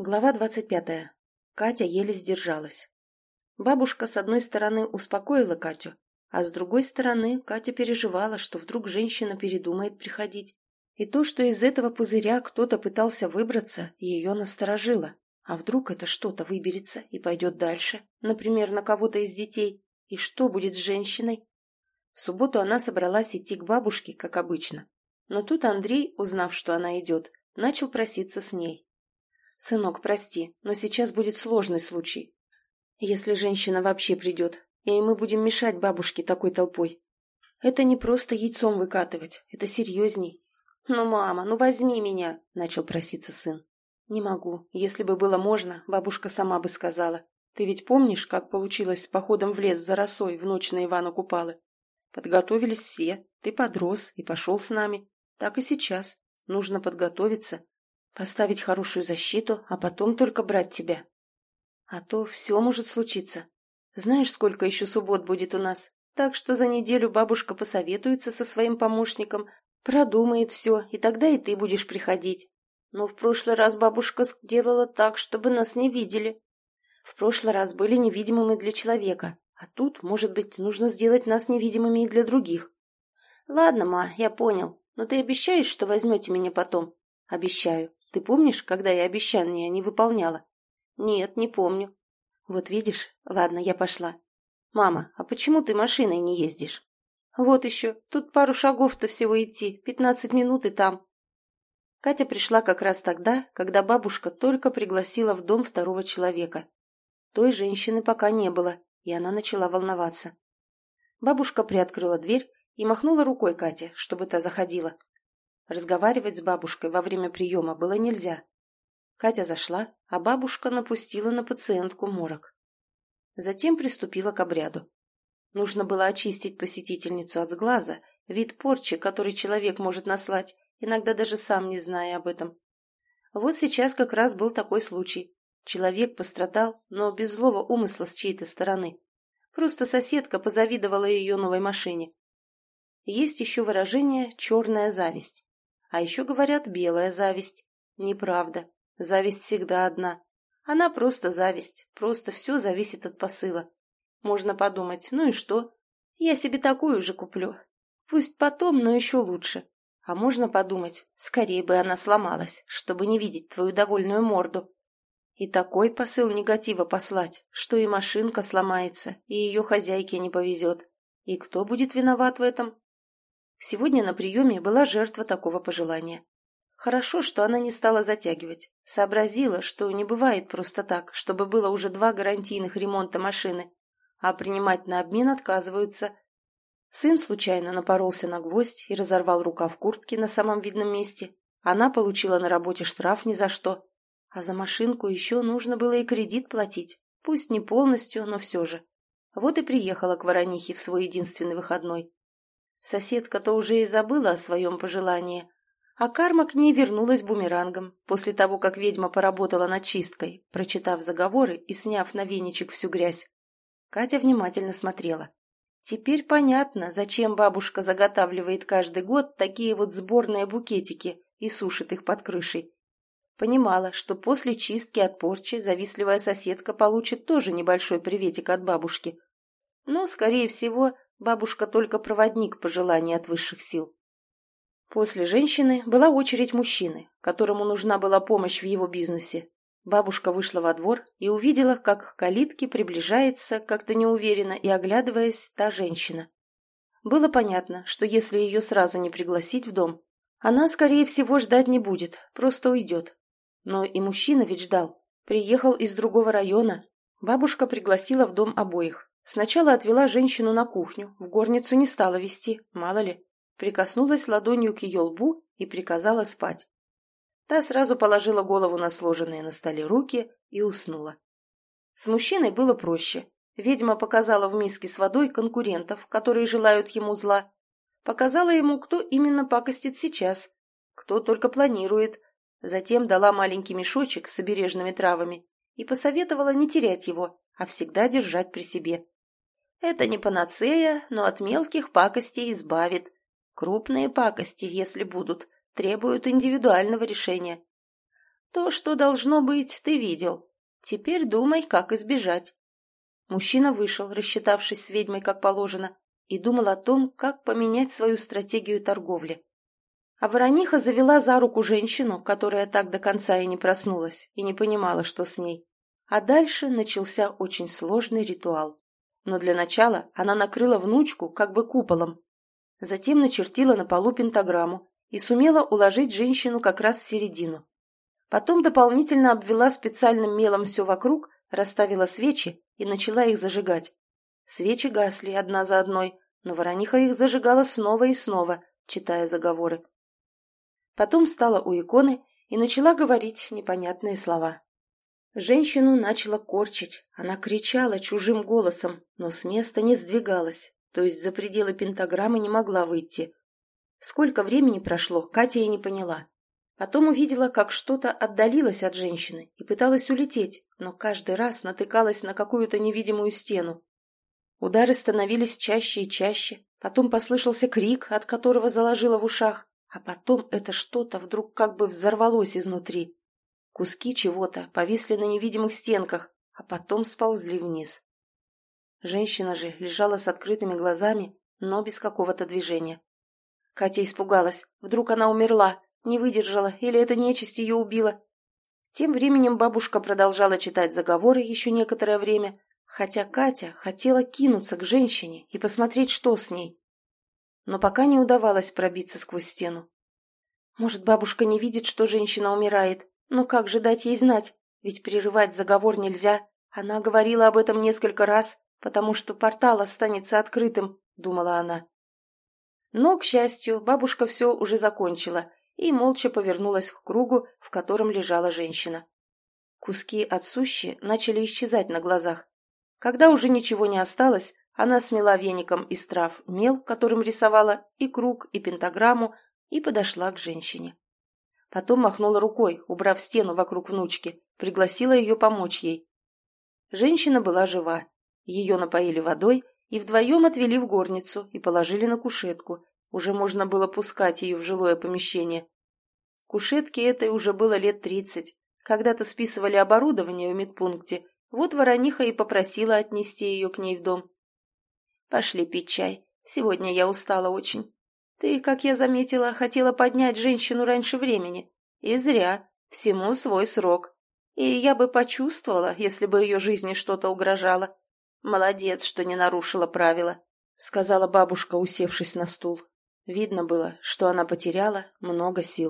Глава двадцать пятая. Катя еле сдержалась. Бабушка с одной стороны успокоила Катю, а с другой стороны Катя переживала, что вдруг женщина передумает приходить. И то, что из этого пузыря кто-то пытался выбраться, ее насторожило. А вдруг это что-то выберется и пойдет дальше, например, на кого-то из детей? И что будет с женщиной? В субботу она собралась идти к бабушке, как обычно. Но тут Андрей, узнав, что она идет, начал проситься с ней. «Сынок, прости, но сейчас будет сложный случай. Если женщина вообще придет, и мы будем мешать бабушке такой толпой. Это не просто яйцом выкатывать, это серьезней». «Ну, мама, ну возьми меня», — начал проситься сын. «Не могу. Если бы было можно, бабушка сама бы сказала. Ты ведь помнишь, как получилось с походом в лес за росой в ночь на Ивана Купалы? Подготовились все, ты подрос и пошел с нами. Так и сейчас. Нужно подготовиться, Поставить хорошую защиту, а потом только брать тебя. А то все может случиться. Знаешь, сколько еще суббот будет у нас? Так что за неделю бабушка посоветуется со своим помощником, продумает все, и тогда и ты будешь приходить. Но в прошлый раз бабушка сделала так, чтобы нас не видели. В прошлый раз были невидимыми для человека, а тут, может быть, нужно сделать нас невидимыми и для других. Ладно, ма, я понял, но ты обещаешь, что возьмете меня потом? Обещаю. Ты помнишь, когда я обещание не выполняла? Нет, не помню. Вот видишь? Ладно, я пошла. Мама, а почему ты машиной не ездишь? Вот еще, тут пару шагов-то всего идти, пятнадцать минут и там. Катя пришла как раз тогда, когда бабушка только пригласила в дом второго человека. Той женщины пока не было, и она начала волноваться. Бабушка приоткрыла дверь и махнула рукой Кате, чтобы та заходила. Разговаривать с бабушкой во время приема было нельзя. Катя зашла, а бабушка напустила на пациентку морок. Затем приступила к обряду. Нужно было очистить посетительницу от сглаза, вид порчи, который человек может наслать, иногда даже сам не зная об этом. Вот сейчас как раз был такой случай. Человек пострадал, но без злого умысла с чьей-то стороны. Просто соседка позавидовала ее новой машине. Есть еще выражение «черная зависть». А еще говорят белая зависть. Неправда. Зависть всегда одна. Она просто зависть, просто все зависит от посыла. Можно подумать, ну и что? Я себе такую же куплю. Пусть потом, но еще лучше. А можно подумать, скорее бы она сломалась, чтобы не видеть твою довольную морду. И такой посыл негатива послать, что и машинка сломается, и ее хозяйке не повезет. И кто будет виноват в этом? Сегодня на приеме была жертва такого пожелания. Хорошо, что она не стала затягивать. Сообразила, что не бывает просто так, чтобы было уже два гарантийных ремонта машины, а принимать на обмен отказываются. Сын случайно напоролся на гвоздь и разорвал рукав куртки на самом видном месте. Она получила на работе штраф ни за что. А за машинку еще нужно было и кредит платить. Пусть не полностью, но все же. Вот и приехала к Воронихе в свой единственный выходной. Соседка-то уже и забыла о своем пожелании, а карма к ней вернулась бумерангом после того, как ведьма поработала над чисткой, прочитав заговоры и сняв на веничек всю грязь. Катя внимательно смотрела. Теперь понятно, зачем бабушка заготавливает каждый год такие вот сборные букетики и сушит их под крышей. Понимала, что после чистки от порчи завистливая соседка получит тоже небольшой приветик от бабушки. Но, скорее всего, Бабушка только проводник пожеланий от высших сил. После женщины была очередь мужчины, которому нужна была помощь в его бизнесе. Бабушка вышла во двор и увидела, как к калитке приближается, как-то неуверенно и оглядываясь, та женщина. Было понятно, что если ее сразу не пригласить в дом, она, скорее всего, ждать не будет, просто уйдет. Но и мужчина ведь ждал. Приехал из другого района. Бабушка пригласила в дом обоих. Сначала отвела женщину на кухню, в горницу не стала вести, мало ли. Прикоснулась ладонью к ее лбу и приказала спать. Та сразу положила голову на сложенные на столе руки и уснула. С мужчиной было проще. Ведьма показала в миске с водой конкурентов, которые желают ему зла. Показала ему, кто именно пакостит сейчас, кто только планирует. Затем дала маленький мешочек с обережными травами и посоветовала не терять его, а всегда держать при себе. Это не панацея, но от мелких пакостей избавит. Крупные пакости, если будут, требуют индивидуального решения. То, что должно быть, ты видел. Теперь думай, как избежать. Мужчина вышел, рассчитавшись с ведьмой как положено, и думал о том, как поменять свою стратегию торговли. А Ворониха завела за руку женщину, которая так до конца и не проснулась, и не понимала, что с ней. А дальше начался очень сложный ритуал. Но для начала она накрыла внучку как бы куполом. Затем начертила на полу пентаграмму и сумела уложить женщину как раз в середину. Потом дополнительно обвела специальным мелом все вокруг, расставила свечи и начала их зажигать. Свечи гасли одна за одной, но ворониха их зажигала снова и снова, читая заговоры. Потом встала у иконы и начала говорить непонятные слова. Женщину начала корчить, она кричала чужим голосом, но с места не сдвигалась, то есть за пределы пентаграммы не могла выйти. Сколько времени прошло, Катя и не поняла. Потом увидела, как что-то отдалилось от женщины и пыталась улететь, но каждый раз натыкалась на какую-то невидимую стену. Удары становились чаще и чаще, потом послышался крик, от которого заложило в ушах, а потом это что-то вдруг как бы взорвалось изнутри. Куски чего-то повисли на невидимых стенках, а потом сползли вниз. Женщина же лежала с открытыми глазами, но без какого-то движения. Катя испугалась. Вдруг она умерла, не выдержала, или эта нечисть ее убила. Тем временем бабушка продолжала читать заговоры еще некоторое время, хотя Катя хотела кинуться к женщине и посмотреть, что с ней. Но пока не удавалось пробиться сквозь стену. Может, бабушка не видит, что женщина умирает, но как же дать ей знать? Ведь прерывать заговор нельзя. Она говорила об этом несколько раз, потому что портал останется открытым, думала она. Но, к счастью, бабушка все уже закончила и молча повернулась к кругу, в котором лежала женщина. Куски от сущи начали исчезать на глазах. Когда уже ничего не осталось, она смела веником из трав мел, которым рисовала и круг, и пентаграмму, и подошла к женщине. Потом махнула рукой, убрав стену вокруг внучки, пригласила ее помочь ей. Женщина была жива. Ее напоили водой и вдвоем отвели в горницу и положили на кушетку, уже можно было пускать ее в жилое помещение. Кушетке этой уже было лет тридцать. Когда-то списывали оборудование в медпункте, вот ворониха и попросила отнести ее к ней в дом. «Пошли пить чай. Сегодня я устала очень. Ты, как я заметила, хотела поднять женщину раньше времени. И зря. Всему свой срок. И я бы почувствовала, если бы ее жизни что-то угрожало. Молодец, что не нарушила правила», — сказала бабушка, усевшись на стул. Видно было, что она потеряла много сил.